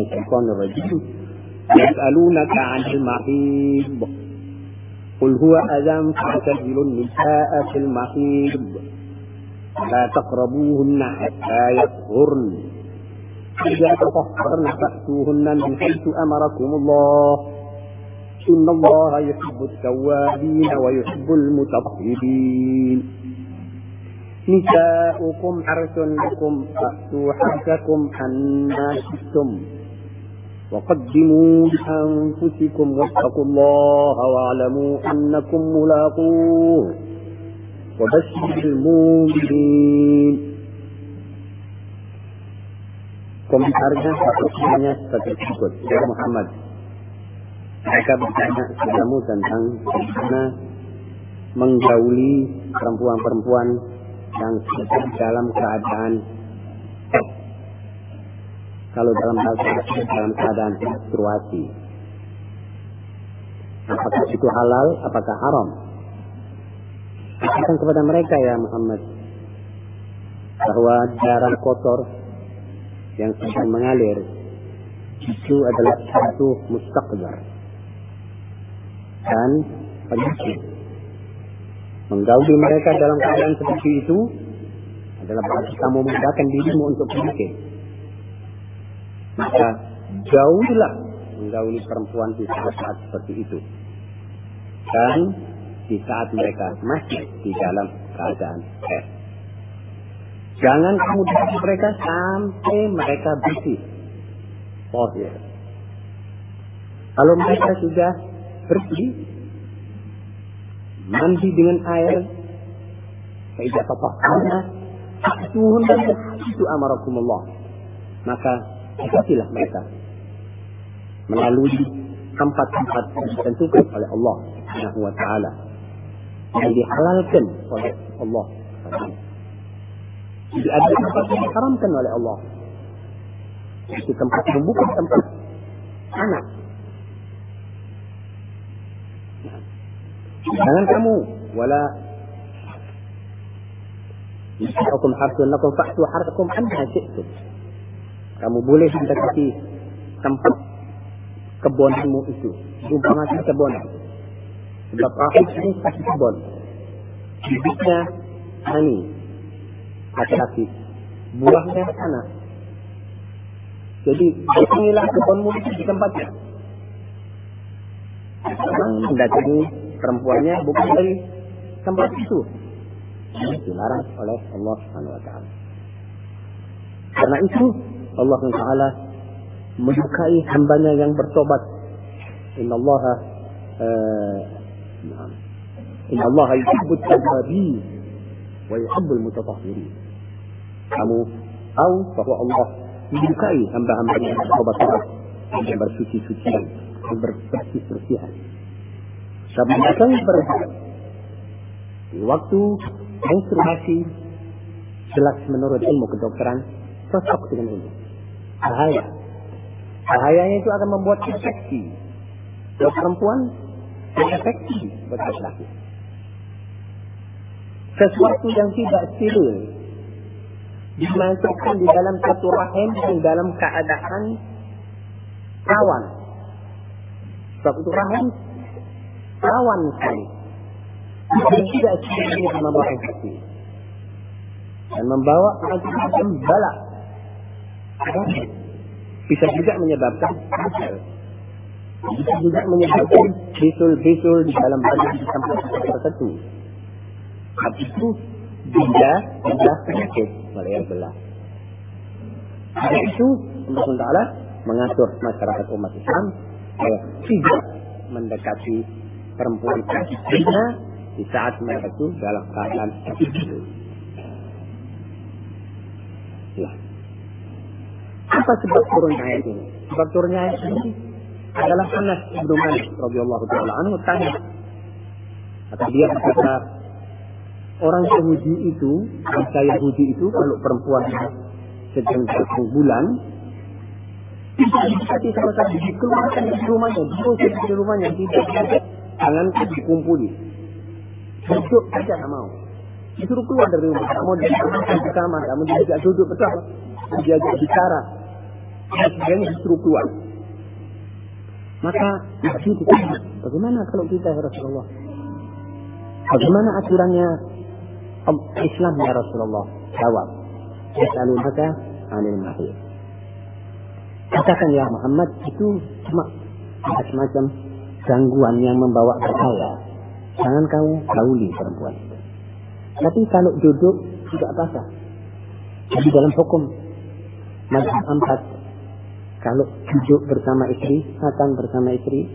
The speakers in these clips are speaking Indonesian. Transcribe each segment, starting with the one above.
الشيطان الرجيم يسألونك عن المحيض. قل هو أذى فاعتزلوا النساء في المحيض لا تقربوهن حتى يطهرن. إذا تطهرن فأتوهن من حيث أمركم الله. إن الله يحب التوابين ويحب المتطهرين. نساؤكم حرث لكم فأتوا حرثكم أنا شئتم. وقدموا لأنفسكم واتقوا الله واعلموا أنكم ملاقوه وبشر المؤمنين Komentarnya satunya seperti berikut. Ya Muhammad, mereka bertanya kepadamu tentang bagaimana menggauli perempuan-perempuan yang sedang dalam keadaan kalau dalam bahasa dalam keadaan menstruasi. Apakah itu halal? Apakah haram? Katakan kepada mereka ya Muhammad bahwa darah kotor yang sedang mengalir itu adalah satu mustaqbar dan penyakit. Menggauli mereka dalam keadaan seperti itu adalah berarti kamu memudahkan dirimu untuk penyakit. Maka jauhilah menggauli perempuan di saat-saat seperti itu. Dan di saat mereka masih di dalam keadaan haid. Jangan kamu dekati mereka sampai mereka bersih. Oh ya. Kalau mereka sudah bersih, mandi dengan air, tidak apa-apa. Itu amarakumullah. Maka dekatilah mereka melalui tempat-tempat yang ditentukan oleh Allah Subhanahu wa taala yang dihalalkan oleh Allah. Jadi ada tempat yang diharamkan oleh Allah. Itu tempat yang bukan tempat anak. Jangan kamu wala Nisa'ukum harsun lakum fa'tu harsakum anha syi'tum. Kamu boleh mendekati tempat kebunmu itu. Umpamakan kebun. Sebab rahim ini kasih kebun. Bibitnya hani. Laki-laki. Buahnya sana. Jadi datangilah kebunmu itu di tempatnya. Orang mendatangi perempuannya bukan dari tempat itu. Ini dilarang oleh Allah Subhanahu wa taala. Karena itu Allah Taala menyukai hambanya yang bertobat. Inna Allah uh, Inna Allah yuhibbu at-tawwabin wa yuhibbu al-mutatahhirin. Kamu tahu bahwa Allah menyukai hamba-hambanya yang bertobat yang bersuci-sucian, yang berbersih-bersihan. Sebab berbuat di waktu menstruasi jelas menurut ilmu kedokteran cocok dengan ini. Bahaya. Bahayanya itu akan membuat infeksi. Buat perempuan, infeksi buat laki-laki. Sesuatu yang tidak steril dimasukkan di dalam satu rahim yang dalam keadaan rawan. Sebab itu rahim rawan sekali. Dan tidak sedikit membawa infeksi. Dan membawa macam-macam balak. Bisa juga menyebabkan kanker. Bisa juga menyebabkan bisul-bisul di dalam badan di tempat tertentu. Tapi itu bila bila penyakit yang belah. Karena itu Allah Taala mengatur masyarakat umat Islam eh, tidak mendekati perempuan zina di saat mereka itu dalam keadaan itu. Ya. Apa sebab turunnya ayat ini? Sebab turunnya ayat ini adalah Anas ibnu Malik radhiyallahu taala anhu tanya atau dia berkata orang Yahudi itu, bangsa Yahudi itu kalau perempuan sedang satu bulan tidak dikasih sama sekali dikeluarkan dari rumahnya, diusir dari rumahnya, tidak jangan dikumpuli. Duduk saja tak mau. Disuruh keluar dari rumah. Kamu diajarkan bersama, kamu diajak duduk bersama, diajak bicara. Sebagainya justru keluar. Maka Nabi ditanya, bagaimana kalau kita ya Rasulullah? Bagaimana aturannya Islam ya Rasulullah? Jawab. Yas'alunaka anil mahir. Katakan ya Muhammad itu cuma ada semacam gangguan yang membawa bahaya. Jangan kamu gauli perempuan. Tapi kalau duduk tidak apa-apa. Jadi dalam hukum mazhab empat, kalau duduk bersama istri, makan bersama istri,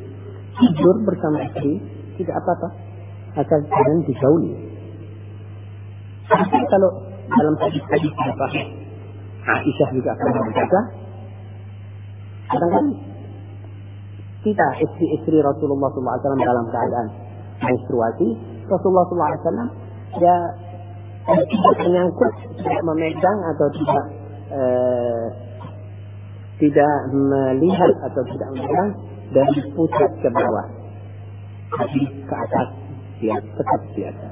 tidur bersama istri, tidak apa-apa. Asal jangan digauli. Tapi kalau dalam hadis-hadis apa, Aisyah juga akan berkata, kadang-kadang kita istri-istri Rasulullah SAW dalam keadaan menstruasi, Rasulullah SAW ya tidak menyangkut, tidak memegang atau tidak eh, tidak melihat atau tidak memegang dari pusat ke bawah, tapi ke atas dia tetap biasa.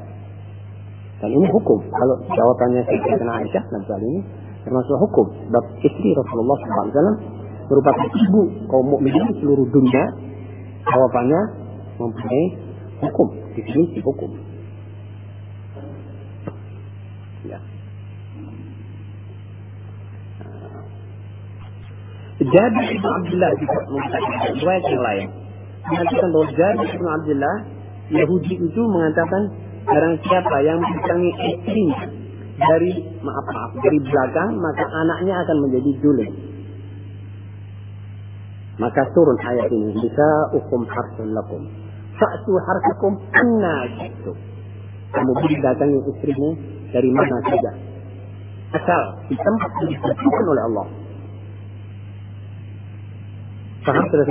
Dan ini hukum. Kalau jawabannya Sayyidina Aisyah dalam soal ini termasuk hukum. Sebab istri Rasulullah SAW merupakan ibu kaum mukminin seluruh dunia. Jawabannya mempunyai hukum, definisi hukum. Ya. Jabir bin Abdullah juga mengatakan riwayat yang lain mengatakan bahwa Jabir bin Abdullah Yahudi itu mengatakan barang siapa yang mendatangi istrinya dari maaf maaf dari belakang maka anaknya akan menjadi juling. Maka turun ayat ini bisa hukum harsun lakum. Fa'tu harsakum anna syi'tum. Kamu boleh datangi istrimu dari mana saja. Asal di tempat yang oleh Allah. Paham tidak?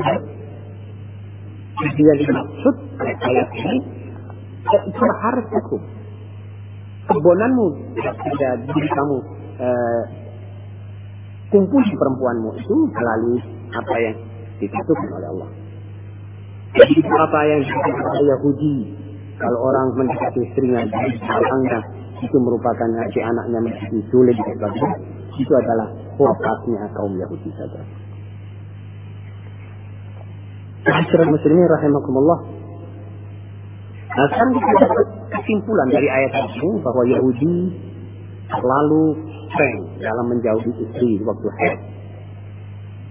Jadi yang dimaksud oleh ayat ini harsakum. Kebonanmu tidak diri kamu eh, kumpul perempuanmu itu melalui apa yang ditentukan oleh Allah. Jadi apa yang dikatakan oleh Yahudi kalau orang mendekati istrinya dari belakangnya itu merupakan si anaknya menjadi sulit dan sebagainya itu adalah khurafatnya kaum Yahudi saja. Masyarakat muslimin rahimakumullah. Nah sekarang kita dapat kesimpulan dari ayat ini bahwa Yahudi selalu streng dalam menjauhi istri waktu haid.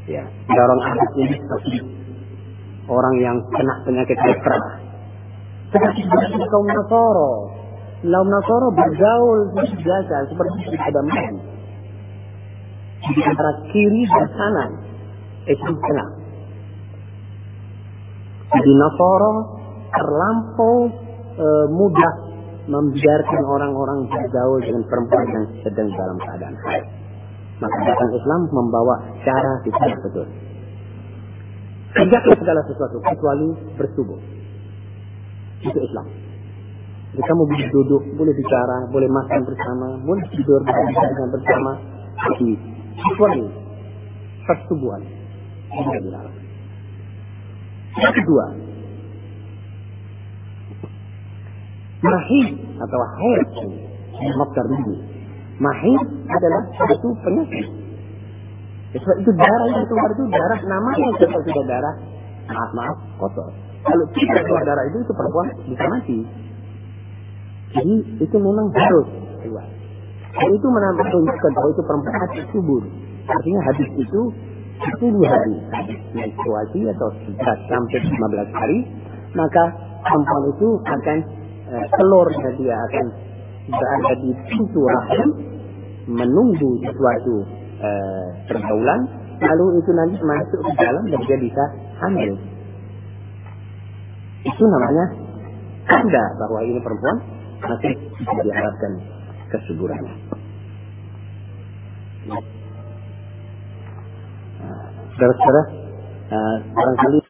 Ya, orang adat ini seperti orang yang kena penyakit lepra. Bagi kaum Nasoro, kaum Nasoro bergaul biasa seperti tidak ada main. Di antara kiri dan kanan, itu tengah. Jadi Nasoro terlampau e, mudah membiarkan orang-orang bergaul dengan perempuan yang sedang dalam keadaan haid. Maka datang Islam membawa cara tidak betul. Tegaklah segala sesuatu kecuali bersubuh. Itu Islam. Jadi kamu boleh duduk, boleh bicara, boleh makan bersama, boleh tidur bersama bersama. Tapi kecuali persubuhan. Tidak dilarang. Yang kedua, mahid atau haid maksar ini. Mahid adalah satu penyakit. Sebab itu darah yang keluar itu darah namanya kalau sudah darah maaf maaf kotor. Kalau tidak keluar darah itu itu perempuan bisa mati. Jadi itu memang harus keluar. Dan itu menunjukkan bahwa itu perempuan mati subur. Artinya hadis itu 10 hari menstruasi atau 11 sampai 15 hari maka perempuan itu akan eh, telurnya dia akan berada di pintu rahim menunggu sesuatu eh, pergaulan lalu itu nanti masuk ke dalam dan dia bisa hamil itu namanya tanda bahwa ini perempuan masih diharapkan kesuburannya. Saudara-saudara, uh, barangkali